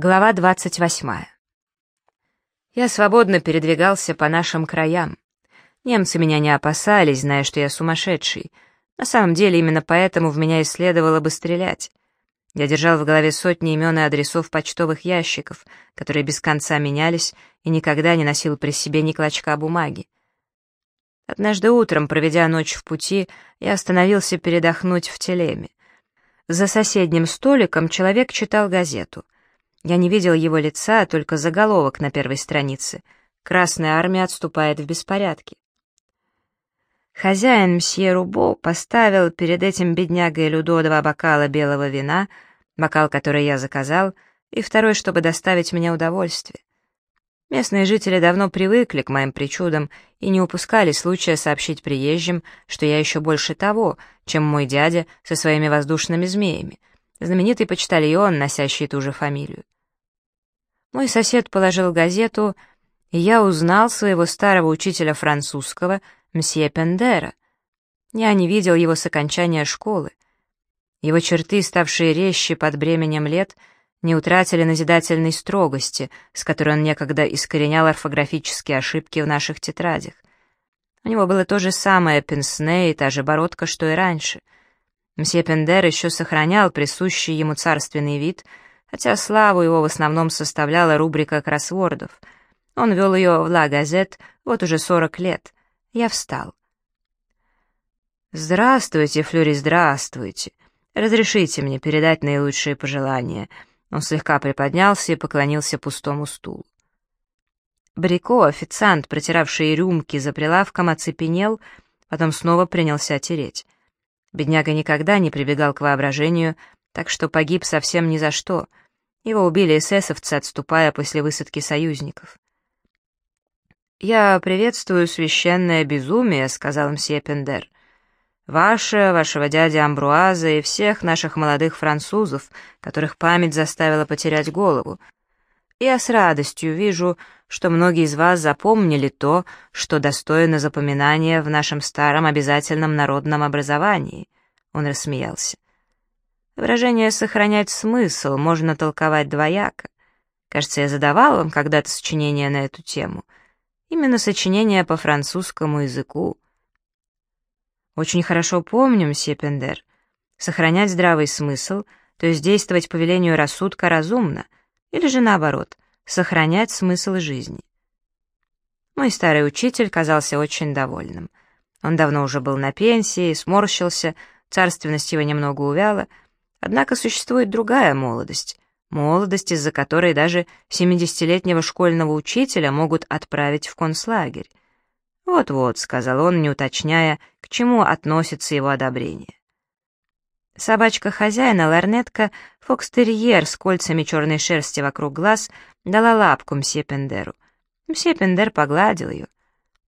Глава 28. Я свободно передвигался по нашим краям. Немцы меня не опасались, зная, что я сумасшедший. На самом деле, именно поэтому в меня и следовало бы стрелять. Я держал в голове сотни имен и адресов почтовых ящиков, которые без конца менялись, и никогда не носил при себе ни клочка бумаги. Однажды утром, проведя ночь в пути, я остановился передохнуть в телеме. За соседним столиком человек читал газету — я не видел его лица, только заголовок на первой странице. «Красная армия отступает в беспорядке». Хозяин мсье Рубо поставил перед этим беднягой Людо два бокала белого вина, бокал, который я заказал, и второй, чтобы доставить мне удовольствие. Местные жители давно привыкли к моим причудам и не упускали случая сообщить приезжим, что я еще больше того, чем мой дядя со своими воздушными змеями, знаменитый почтальон, носящий ту же фамилию. Мой сосед положил газету, и я узнал своего старого учителя французского, мсье Пендера. Я не видел его с окончания школы. Его черты, ставшие резче под бременем лет, не утратили назидательной строгости, с которой он некогда искоренял орфографические ошибки в наших тетрадях. У него было то же самое пенсне и та же бородка, что и раньше — Мсье Пендер еще сохранял присущий ему царственный вид, хотя славу его в основном составляла рубрика кроссвордов. Он вел ее в «Ла Газет» вот уже сорок лет. Я встал. «Здравствуйте, Флюри, здравствуйте. Разрешите мне передать наилучшие пожелания». Он слегка приподнялся и поклонился пустому стулу. Брико, официант, протиравший рюмки за прилавком, оцепенел, потом снова принялся тереть. Бедняга никогда не прибегал к воображению, так что погиб совсем ни за что. Его убили эсэсовцы, отступая после высадки союзников. «Я приветствую священное безумие», — сказал мсье Пендер. «Ваше, вашего дяди Амбруаза и всех наших молодых французов, которых память заставила потерять голову. Я с радостью вижу, что многие из вас запомнили то, что достойно запоминания в нашем старом обязательном народном образовании». Он рассмеялся. Выражение «сохранять смысл» можно толковать двояко. Кажется, я задавал вам когда-то сочинение на эту тему. Именно сочинение по французскому языку. Очень хорошо помню, мсье. Сохранять здравый смысл, то есть действовать по велению рассудка разумно, или же наоборот — сохранять смысл жизни. Мой старый учитель казался очень довольным. Он давно уже был на пенсии, сморщился, царственность его немного увяла, однако существует другая молодость, молодость, из-за которой даже 70-летнего школьного учителя могут отправить в концлагерь. «Вот-вот», — сказал он, не уточняя, к чему относится его одобрение. Собачка хозяина, ларнетка, фокстерьер с кольцами черной шерсти вокруг глаз, дала лапку мсье Пендеру. Мсье Пендер погладил ее.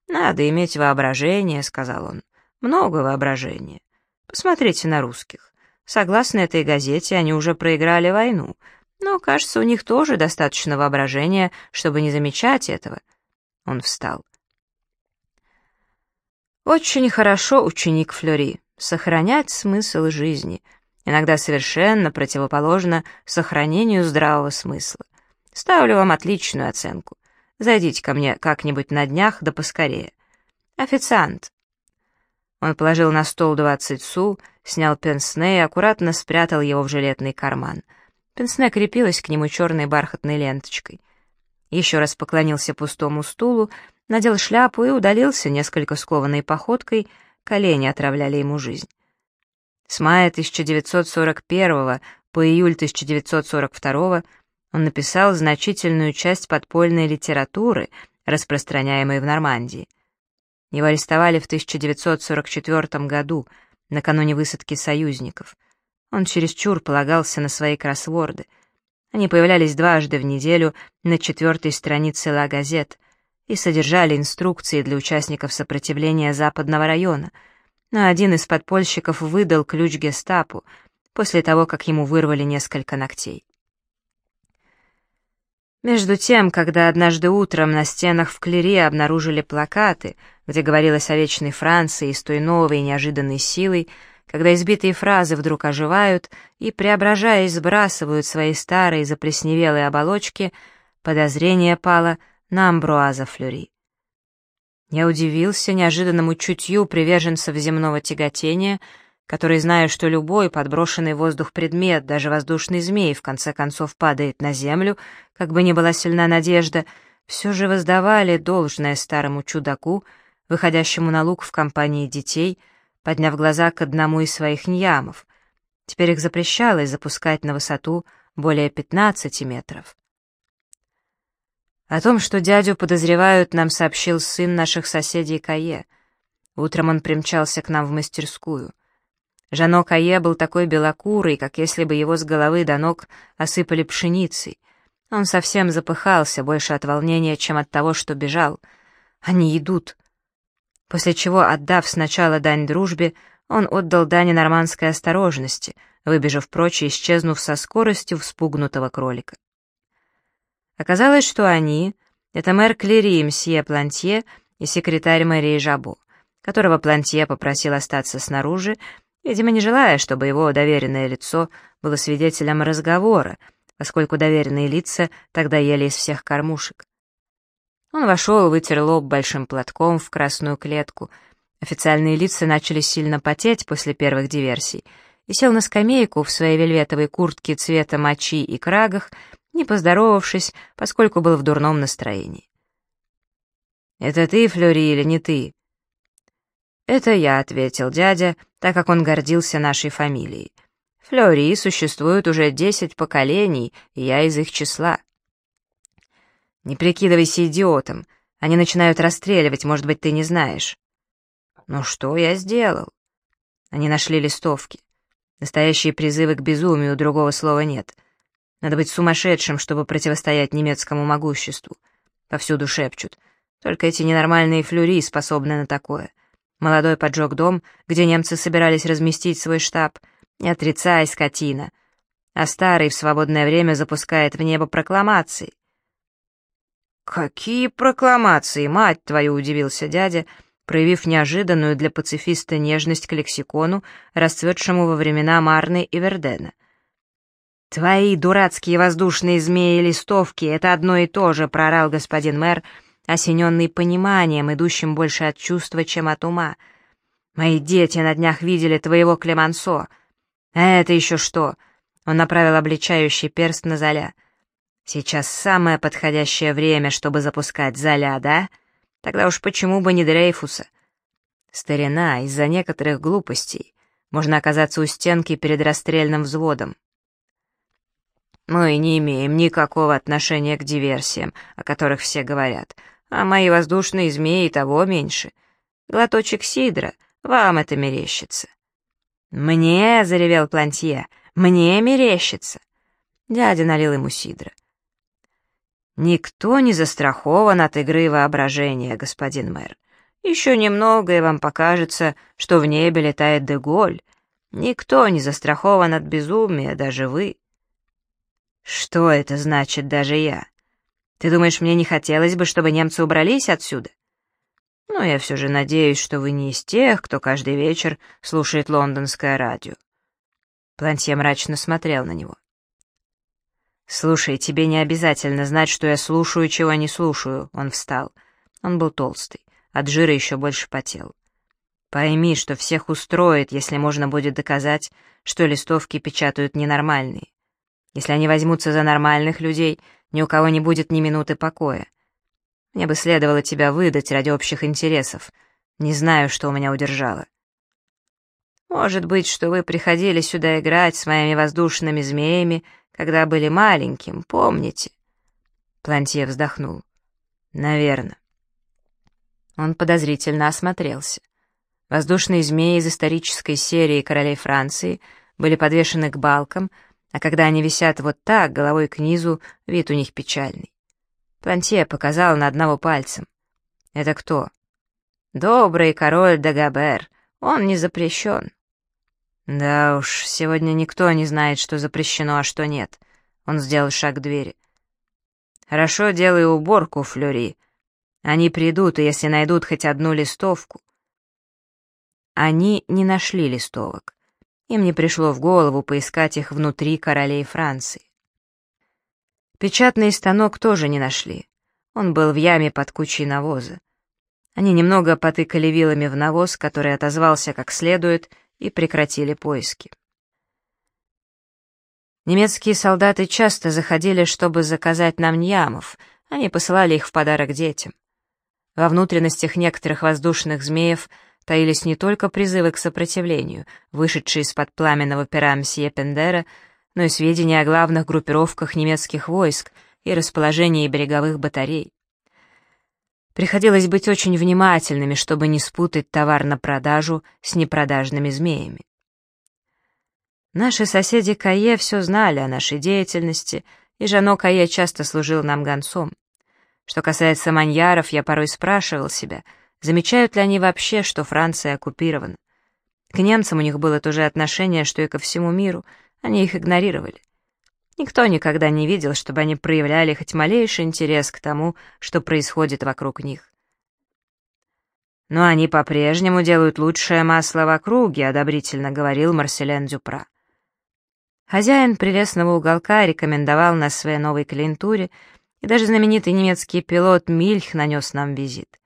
«Надо иметь воображение», — сказал он. «Много воображения. Посмотрите на русских. Согласно этой газете, они уже проиграли войну, но, кажется, у них тоже достаточно воображения, чтобы не замечать этого». Он встал. «Очень хорошо, ученик Флори сохранять смысл жизни, иногда совершенно противоположно сохранению здравого смысла. Ставлю вам отличную оценку. Зайдите ко мне как-нибудь на днях, да поскорее. Официант. Он положил на стол двадцать су, снял пенсне и аккуратно спрятал его в жилетный карман. Пенсне крепилась к нему черной бархатной ленточкой. Еще раз поклонился пустому стулу, надел шляпу и удалился несколько скованной походкой, колени отравляли ему жизнь. С мая 1941 по июль 1942 он написал значительную часть подпольной литературы, распространяемой в Нормандии. Его арестовали в 1944 году, накануне высадки союзников. Он чересчур полагался на свои кроссворды. Они появлялись дважды в неделю на четвертой странице «Ла Газет», и содержали инструкции для участников сопротивления Западного района, но один из подпольщиков выдал ключ гестапо после того, как ему вырвали несколько ногтей. Между тем, когда однажды утром на стенах в Клере обнаружили плакаты, где говорилось о вечной Франции и с той новой неожиданной силой, когда избитые фразы вдруг оживают и, преображаясь, сбрасывают свои старые заплесневелые оболочки, подозрение пало на Амбруаза Флюри. Я удивился неожиданному чутью приверженцев земного тяготения, который, зная, что любой подброшенный в воздух предмет, даже воздушный змей, в конце концов падает на землю, как бы ни была сильна надежда, все же воздавали должное старому чудаку, выходящему на луг в компании детей — подняв глаза к одному из своих ньямов. Теперь их запрещалось запускать на высоту более 15 метров. О том, что дядю подозревают, нам сообщил сын наших соседей Кае. Утром он примчался к нам в мастерскую. Жано Кае был такой белокурый, как если бы его с головы до ног осыпали пшеницей. Он совсем запыхался, больше от волнения, чем от того, что бежал. Они идут после чего, отдав сначала дань дружбе, он отдал дань нормандской осторожности, выбежав прочь и исчезнув со скоростью вспугнутого кролика. Оказалось, что они — это мэр Клери мсье Плантье и секретарь мэрии Жабо, которого Плантье попросил остаться снаружи, видимо, не желая, чтобы его доверенное лицо было свидетелем разговора, поскольку доверенные лица тогда ели из всех кормушек. Он вошел, вытер лоб большим платком в красную клетку. Официальные лица начали сильно потеть после первых диверсий и сел на скамейку в своей вельветовой куртке цвета мочи и крагах, не поздоровавшись, поскольку был в дурном настроении. «Это ты, Флори, или не ты?» «Это я», — ответил дядя, так как он гордился нашей фамилией. «Флори существует уже десять поколений, и я из их числа». «Не прикидывайся идиотом. Они начинают расстреливать, может быть, ты не знаешь». «Ну что я сделал?» Они нашли листовки. Настоящие призывы к безумию, другого слова нет. Надо быть сумасшедшим, чтобы противостоять немецкому могуществу. Повсюду шепчут. Только эти ненормальные флюри способны на такое. Молодой поджег дом, где немцы собирались разместить свой штаб. Не отрицай, скотина. А старый в свободное время запускает в небо прокламации. «Какие прокламации, мать твою!» — удивился дядя, проявив неожиданную для пацифиста нежность к лексикону, расцветшему во времена Марны и Вердена. «Твои дурацкие воздушные змеи-листовки — это одно и то же», — прорал господин мэр, осененный пониманием, идущим больше от чувства, чем от ума. «Мои дети на днях видели твоего Клемансо. А это еще что?» — он направил обличающий перст на Золя — Сейчас самое подходящее время, чтобы запускать Золя, да? Тогда уж почему бы не Дрейфуса? Старина, из-за некоторых глупостей. Можно оказаться у стенки перед расстрельным взводом. Мы не имеем никакого отношения к диверсиям, о которых все говорят, а мои воздушные змеи того меньше. Глоточек сидра, вам это мерещится. «Мне!» — заревел Плантье. «Мне мерещится!» Дядя налил ему сидра. «Никто не застрахован от игры воображения, господин мэр. Еще немного, и вам покажется, что в небе летает Деголь. Никто не застрахован от безумия, даже вы». «Что это значит, даже я? Ты думаешь, мне не хотелось бы, чтобы немцы убрались отсюда?» «Но я все же надеюсь, что вы не из тех, кто каждый вечер слушает лондонское радио». Плантье мрачно смотрел на него. «Слушай, тебе не обязательно знать, что я слушаю, чего не слушаю», — он встал. Он был толстый, от жира еще больше потел. «Пойми, что всех устроит, если можно будет доказать, что листовки печатают ненормальные. Если они возьмутся за нормальных людей, ни у кого не будет ни минуты покоя. Мне бы следовало тебя выдать ради общих интересов. Не знаю, что у меня удержало». «Может быть, что вы приходили сюда играть с моими воздушными змеями когда были маленьким, помните?» Плантье вздохнул. «Наверно». Он подозрительно осмотрелся. Воздушные змеи из исторической серии королей Франции были подвешены к балкам, а когда они висят вот так, головой к низу, вид у них печальный. Плантье показал на одного пальцем. «Это кто?» «Добрый король Дагабер. Он не запрещен». «Да уж, сегодня никто не знает, что запрещено, а что нет». Он сделал шаг к двери. «Хорошо, делай уборку, Флюри. Они придут, и если найдут хоть одну листовку...» Они не нашли листовок. Им не пришло в голову поискать их внутри королей Франции. Печатный станок тоже не нашли. Он был в яме под кучей навоза. Они немного потыкали вилами в навоз, который отозвался как следует, и прекратили поиски. Немецкие солдаты часто заходили, чтобы заказать нам ньямов, они посылали их в подарок детям. Во внутренностях некоторых воздушных змеев таились не только призывы к сопротивлению, вышедшие из-под пламенного пера мсье Пендера, но и сведения о главных группировках немецких войск и расположении береговых батарей. Приходилось быть очень внимательными, чтобы не спутать товар на продажу с непродажными змеями. Наши соседи Кае все знали о нашей деятельности, и Жано Кае часто служил нам гонцом. Что касается маньяров, я порой спрашивал себя, замечают ли они вообще, что Франция оккупирована. К немцам у них было то же отношение, что и ко всему миру, они их игнорировали. Никто никогда не видел, чтобы они проявляли хоть малейший интерес к тому, что происходит вокруг них. «Но они по-прежнему делают лучшее масло в округе», — одобрительно говорил Марселен Дюпра. Хозяин прелестного уголка рекомендовал нас своей новой клиентуре, и даже знаменитый немецкий пилот Мильх нанес нам визит.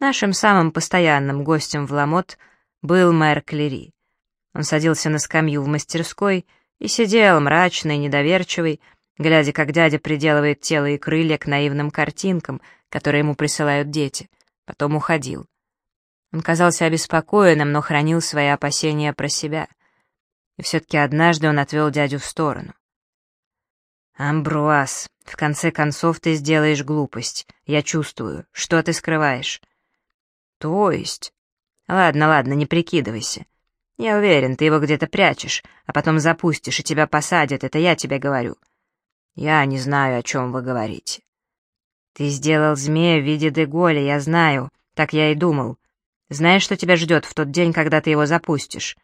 Нашим самым постоянным гостем в Ламот был мэр Клери. Он садился на скамью в мастерской и сидел, мрачный, недоверчивый, глядя, как дядя приделывает тело и крылья к наивным картинкам, которые ему присылают дети. Потом уходил. Он казался обеспокоенным, но хранил свои опасения про себя и все-таки однажды он отвел дядю в сторону. «Амбруаз, в конце концов ты сделаешь глупость. Я чувствую. Что ты скрываешь?» «То есть?» «Ладно, ладно, не прикидывайся. Я уверен, ты его где-то прячешь, а потом запустишь, и тебя посадят, это я тебе говорю. Я не знаю, о чем вы говорите». «Ты сделал змея в виде Деголя, я знаю, так я и думал. Знаешь, что тебя ждет в тот день, когда ты его запустишь?»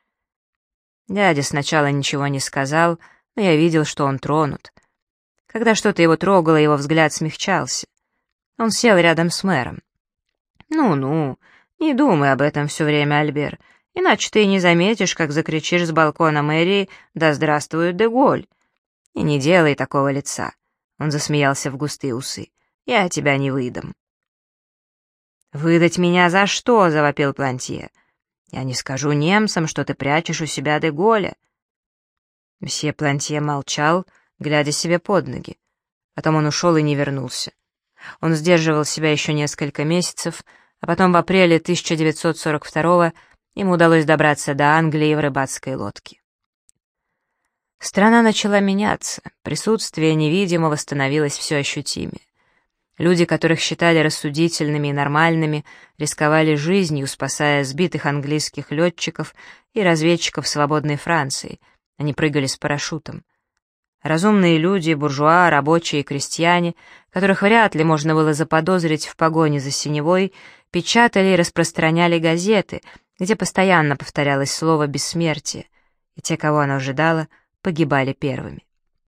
Дядя сначала ничего не сказал, но я видел, что он тронут. Когда что-то его трогало, его взгляд смягчался. Он сел рядом с мэром. «Ну-ну, не думай об этом все время, Альбер, иначе ты не заметишь, как закричишь с балкона мэрии «Да здравствует Деголь!» И не делай такого лица. Он засмеялся в густые усы. «Я тебя не выдам». «Выдать меня за что?» — завопил Плантье. Я не скажу немцам, что ты прячешь у себя Деголя». Мсье Плантье молчал, глядя себе под ноги. Потом он ушел и не вернулся. Он сдерживал себя еще несколько месяцев, а потом в апреле 1942 ему удалось добраться до Англии в рыбацкой лодке. Страна начала меняться, присутствие невидимого становилось все ощутимее. Люди, которых считали рассудительными и нормальными, рисковали жизнью, спасая сбитых английских летчиков и разведчиков свободной Франции. Они прыгали с парашютом. Разумные люди, буржуа, рабочие и крестьяне, которых вряд ли можно было заподозрить в погоне за синевой, печатали и распространяли газеты, где постоянно повторялось слово «бессмертие», и те, кого оно ожидало, погибали первыми.